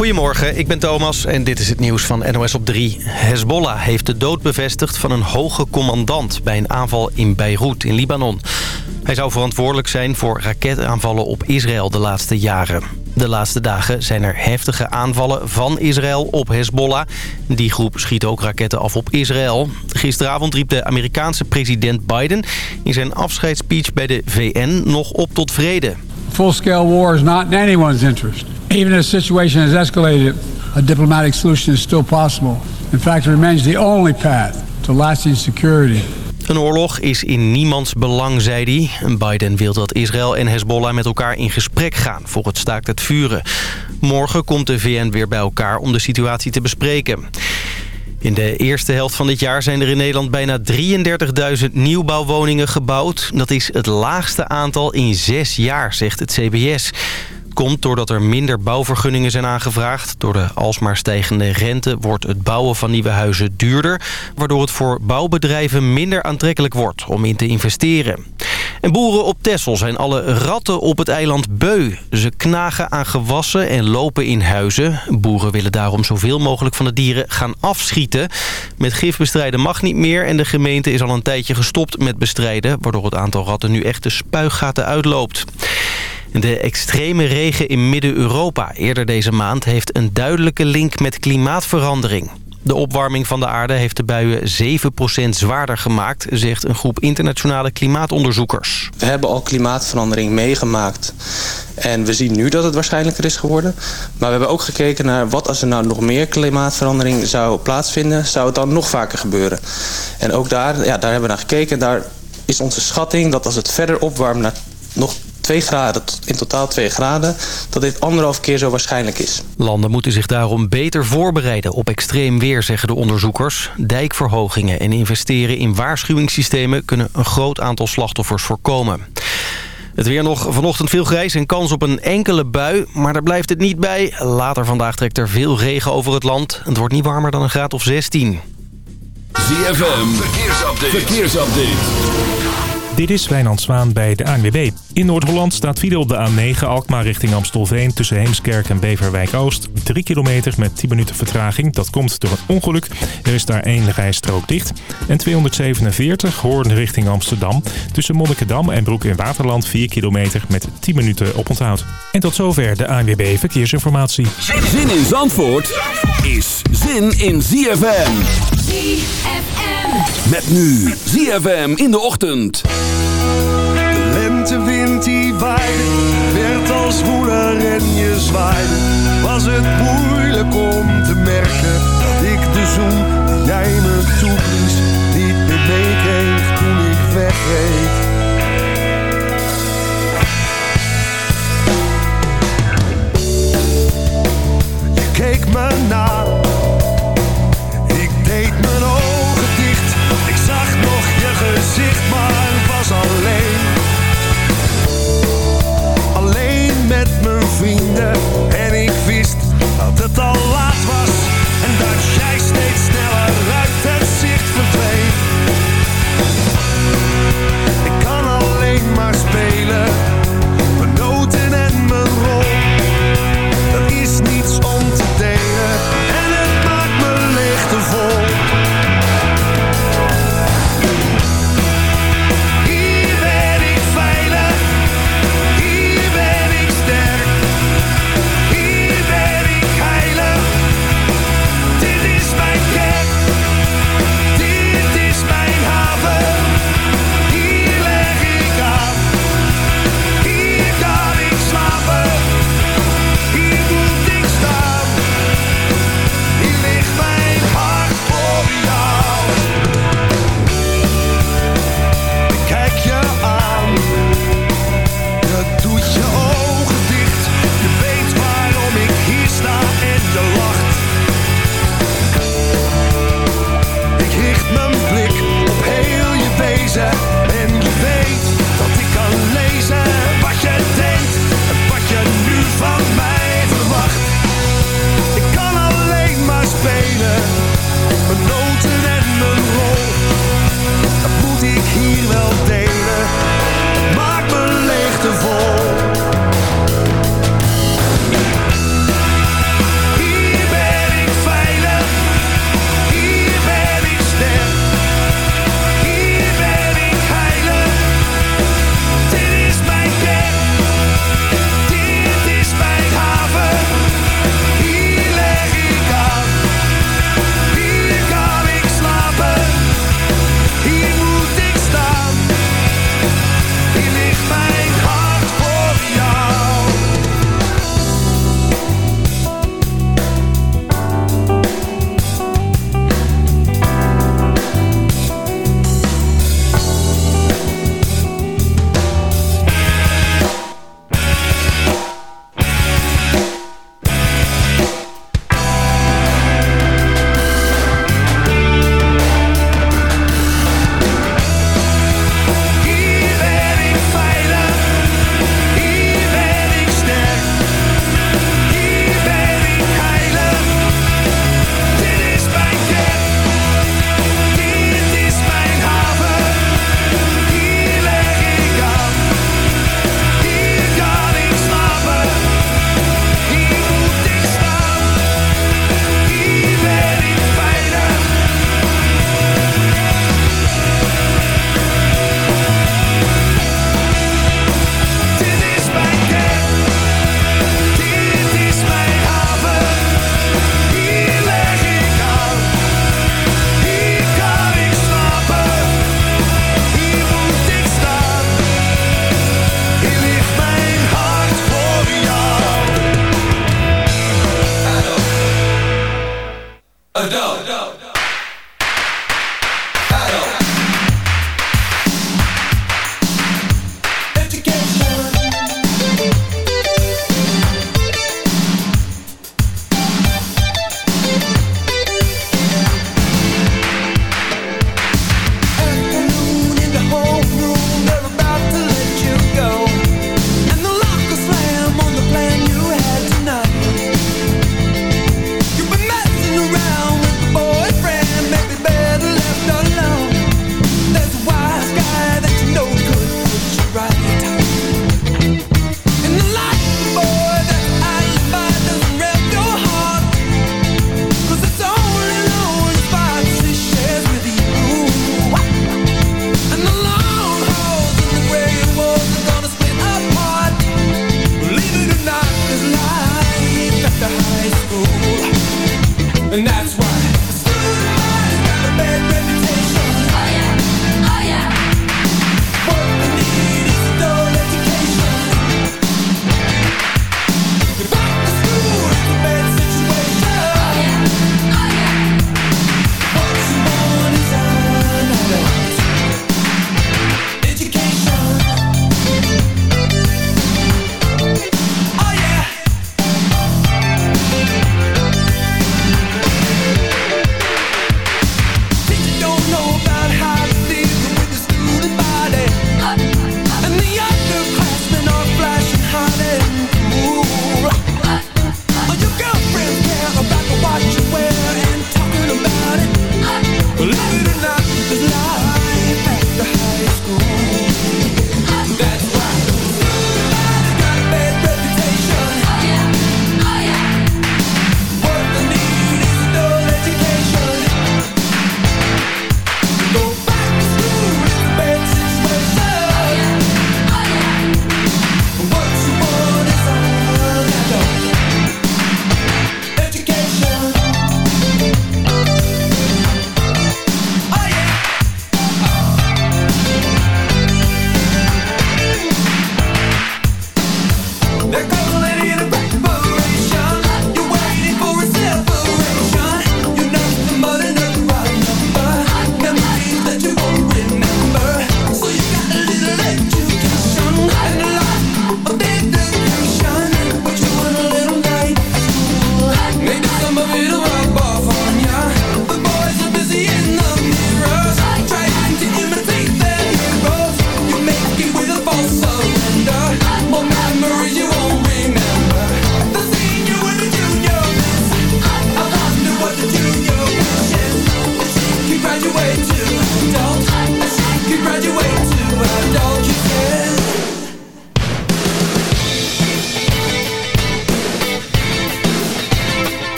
Goedemorgen, ik ben Thomas en dit is het nieuws van NOS op 3. Hezbollah heeft de dood bevestigd van een hoge commandant... bij een aanval in Beirut in Libanon. Hij zou verantwoordelijk zijn voor raketaanvallen op Israël de laatste jaren. De laatste dagen zijn er heftige aanvallen van Israël op Hezbollah. Die groep schiet ook raketten af op Israël. Gisteravond riep de Amerikaanse president Biden in zijn afscheidsspeech bij de VN nog op tot vrede. Full-scale war is not in anyone's interest. Even as the situation has escalated, a diplomatic solution is still possible. In fact, it remains the only path to lasting security. Een oorlog is in niemands belang, zei hij. Biden wil dat Israël en Hezbollah met elkaar in gesprek gaan voor het staakt het vuren. Morgen komt de VN weer bij elkaar om de situatie te bespreken. In de eerste helft van dit jaar zijn er in Nederland bijna 33.000 nieuwbouwwoningen gebouwd. Dat is het laagste aantal in zes jaar, zegt het CBS komt doordat er minder bouwvergunningen zijn aangevraagd. Door de alsmaar stijgende rente wordt het bouwen van nieuwe huizen duurder... waardoor het voor bouwbedrijven minder aantrekkelijk wordt om in te investeren. En boeren op Texel zijn alle ratten op het eiland beu. Ze knagen aan gewassen en lopen in huizen. Boeren willen daarom zoveel mogelijk van de dieren gaan afschieten. Met gif bestrijden mag niet meer en de gemeente is al een tijdje gestopt met bestrijden... waardoor het aantal ratten nu echt de spuigaten uitloopt. De extreme regen in Midden-Europa eerder deze maand heeft een duidelijke link met klimaatverandering. De opwarming van de aarde heeft de buien 7% zwaarder gemaakt, zegt een groep internationale klimaatonderzoekers. We hebben al klimaatverandering meegemaakt en we zien nu dat het waarschijnlijker is geworden. Maar we hebben ook gekeken naar wat als er nou nog meer klimaatverandering zou plaatsvinden, zou het dan nog vaker gebeuren. En ook daar, ja, daar hebben we naar gekeken. Daar is onze schatting dat als het verder opwarmt naar nog 2 graden, in totaal 2 graden, dat dit anderhalf keer zo waarschijnlijk is. Landen moeten zich daarom beter voorbereiden op extreem weer, zeggen de onderzoekers. Dijkverhogingen en investeren in waarschuwingssystemen kunnen een groot aantal slachtoffers voorkomen. Het weer nog vanochtend veel grijs en kans op een enkele bui. Maar daar blijft het niet bij. Later vandaag trekt er veel regen over het land. Het wordt niet warmer dan een graad of 16. ZFM, verkeersupdate. verkeersupdate. Dit is Wijnand Zwaan bij de ANWB. In Noord-Holland staat file op de A9 Alkmaar richting Amstelveen... tussen Heemskerk en Beverwijk-Oost. 3 kilometer met 10 minuten vertraging. Dat komt door een ongeluk. Er is daar één rijstrook dicht. En 247 Hoorn richting Amsterdam. Tussen Monnikendam en Broek in Waterland 4 kilometer met 10 minuten oponthoud. En tot zover de ANWB Verkeersinformatie. Zin in Zandvoort is zin in ZFM. ZFM. Met nu ZFM in de ochtend. De lentewind die waaide, werd als woeler en je zwaaide. Was het moeilijk om te merken dat ik de zoen die jij me toeblies niet meer meekreeg toen ik wegreed. Je keek me na, sorrow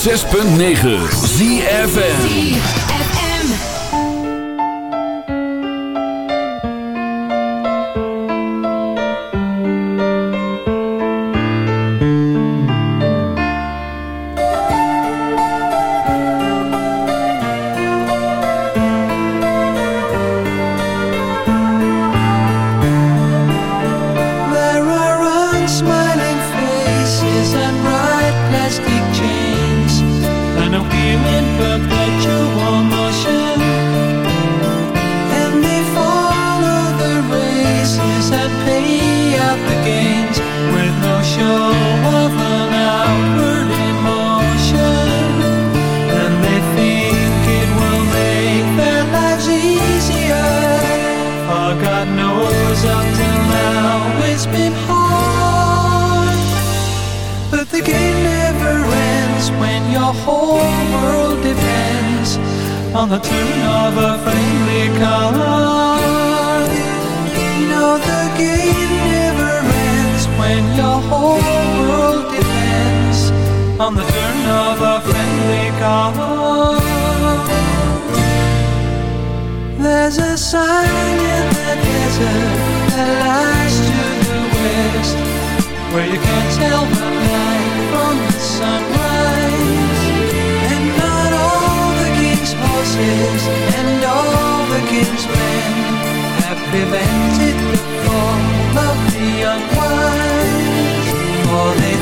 106.9 ZFN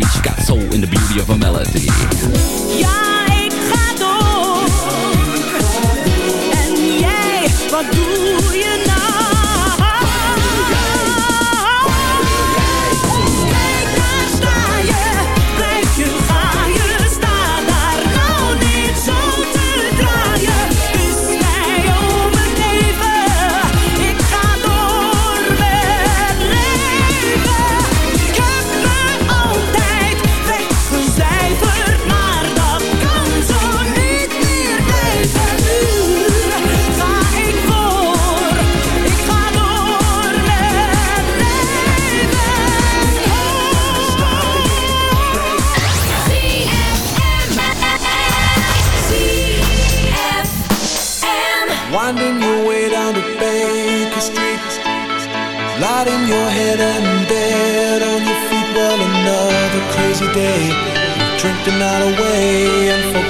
Sea. She got soul in the beauty of a melody. Ja, ik ga door. En jij, wat doe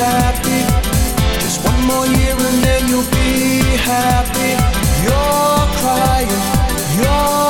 happy. Just one more year and then you'll be happy. You're crying, you're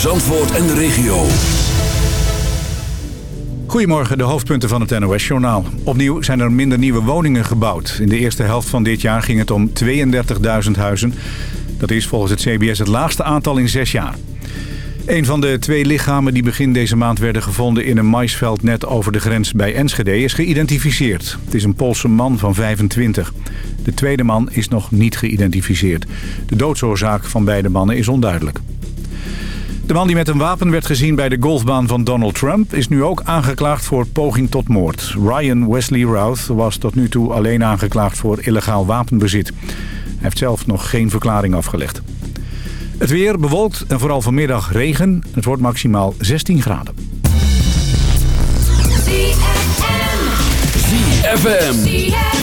Zandvoort en de regio. Goedemorgen, de hoofdpunten van het NOS-journaal. Opnieuw zijn er minder nieuwe woningen gebouwd. In de eerste helft van dit jaar ging het om 32.000 huizen. Dat is volgens het CBS het laagste aantal in zes jaar. Een van de twee lichamen die begin deze maand werden gevonden in een maisveld net over de grens bij Enschede is geïdentificeerd. Het is een Poolse man van 25. De tweede man is nog niet geïdentificeerd. De doodsoorzaak van beide mannen is onduidelijk. De man die met een wapen werd gezien bij de golfbaan van Donald Trump... is nu ook aangeklaagd voor poging tot moord. Ryan Wesley Routh was tot nu toe alleen aangeklaagd voor illegaal wapenbezit. Hij heeft zelf nog geen verklaring afgelegd. Het weer bewolkt en vooral vanmiddag regen. Het wordt maximaal 16 graden. ZFM.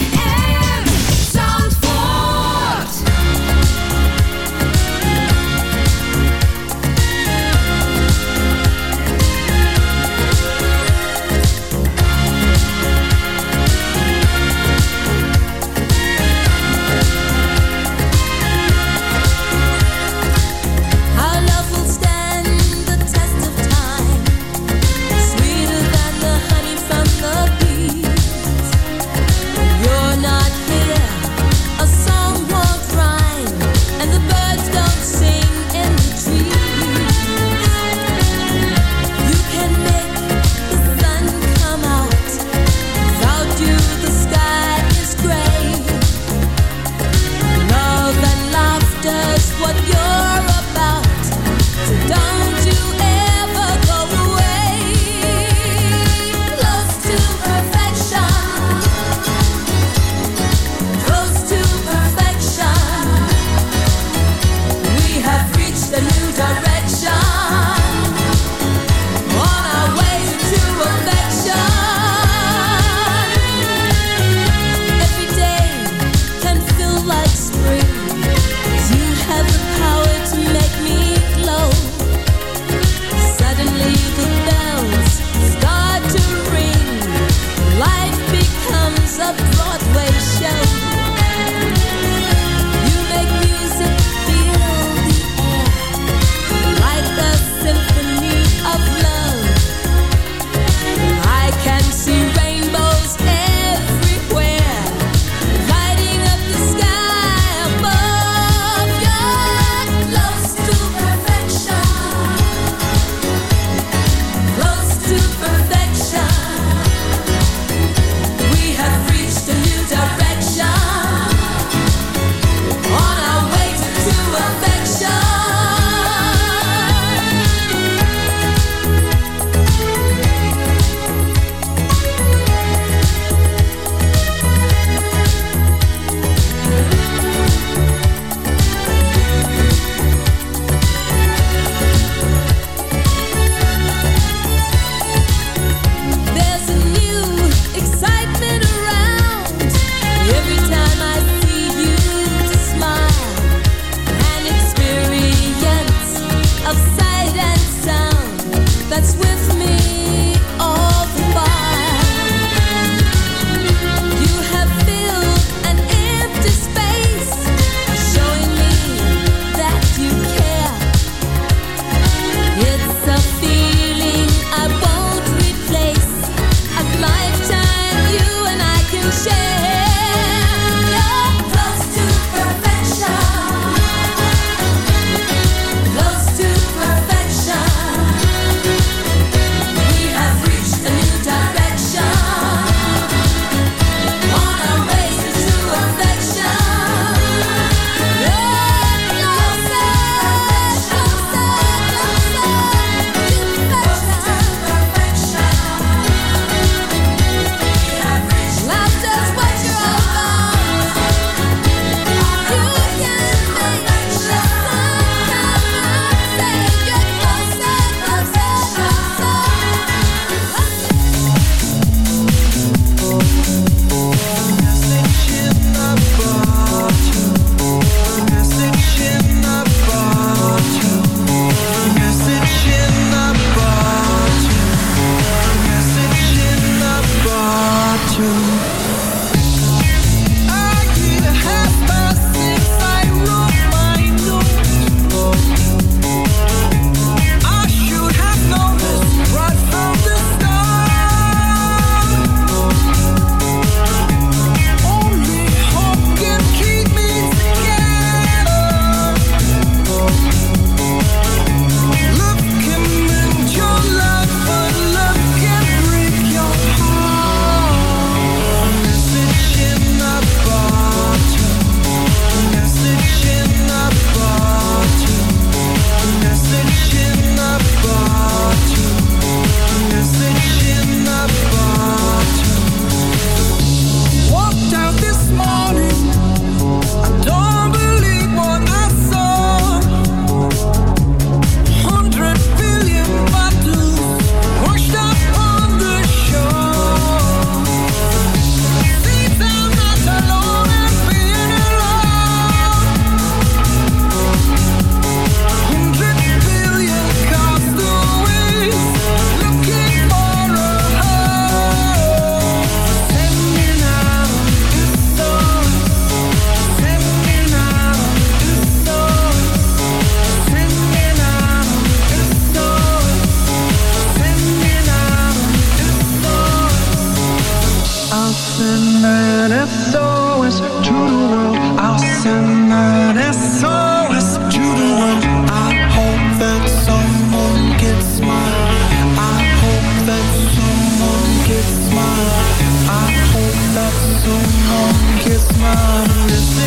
Send an SOS to the world. I'll send an SOS to the world. I hope that someone gets mine. I hope that someone gets mine. I hope that someone gets mine.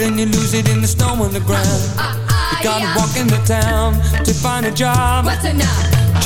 And you lose it in the snow on the ground. You gotta walk into town to find a job. What's enough?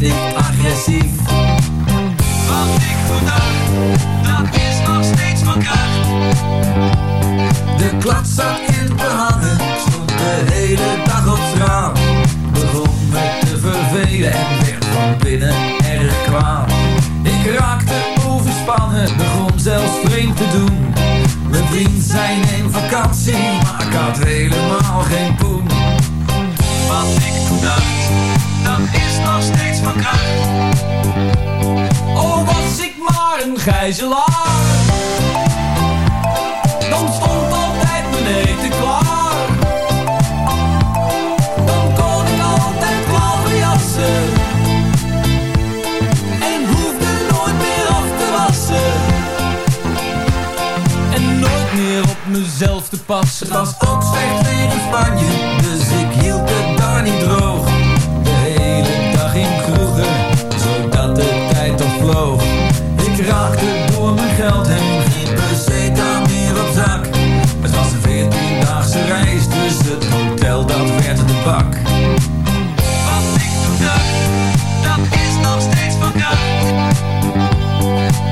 werd ik agressief. Wat ik dacht, dat is nog steeds van kracht. De klad zat in behangen, stond de hele dag op straat. Begon me te vervelen en werd van binnen erg kwaad. Ik raakte overspannen, begon zelfs vreemd te doen. Mijn vriend zei neem vakantie, maar ik had helemaal geen poen. Wat ik toen dacht, dat nog van. Oh, was ik maar een gijzelaar. Dan stond altijd mijn eten klaar. Dan kon ik altijd klaverjassen. En hoefde nooit meer af te wassen. En nooit meer op mezelf te passen. Het was ook weer in Spanje, dus ik hield het daar niet droog. Ik raakte door mijn geld heen, geen peseta meer op zak. Het was een veertiendaagse reis, dus het hotel dat werd de bak. Wat ik toen dat is nog steeds van kracht.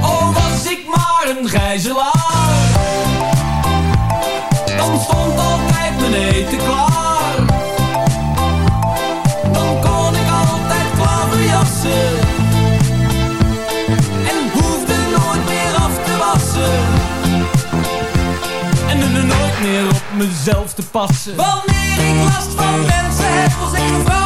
Oh, was ik maar een gijzelaar. Meer op mezelf te passen. Wanneer ik last van mensen heb, als ik een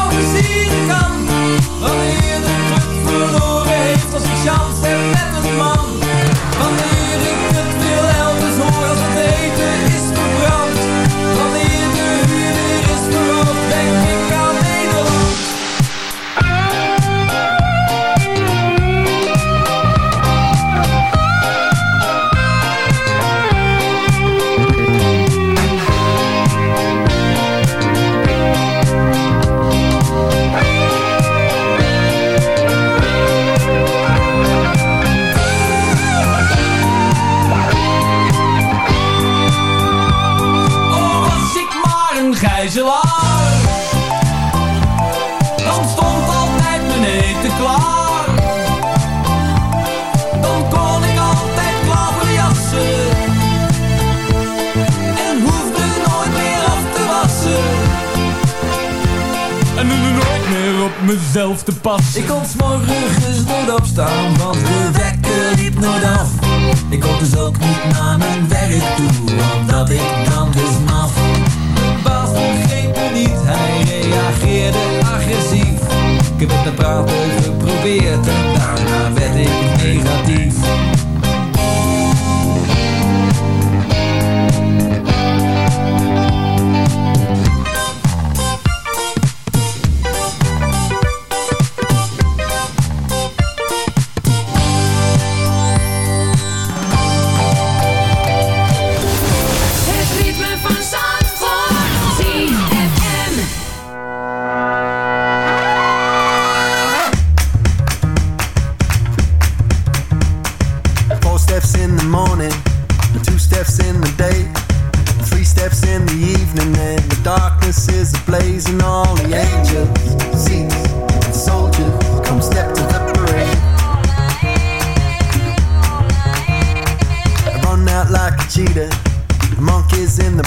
te passen. Ik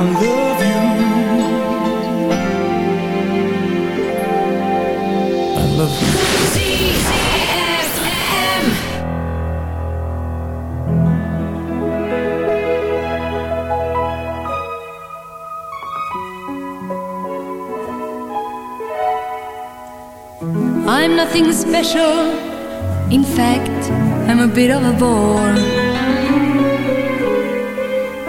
I'm nothing special. In fact, I'm a bit of a bore.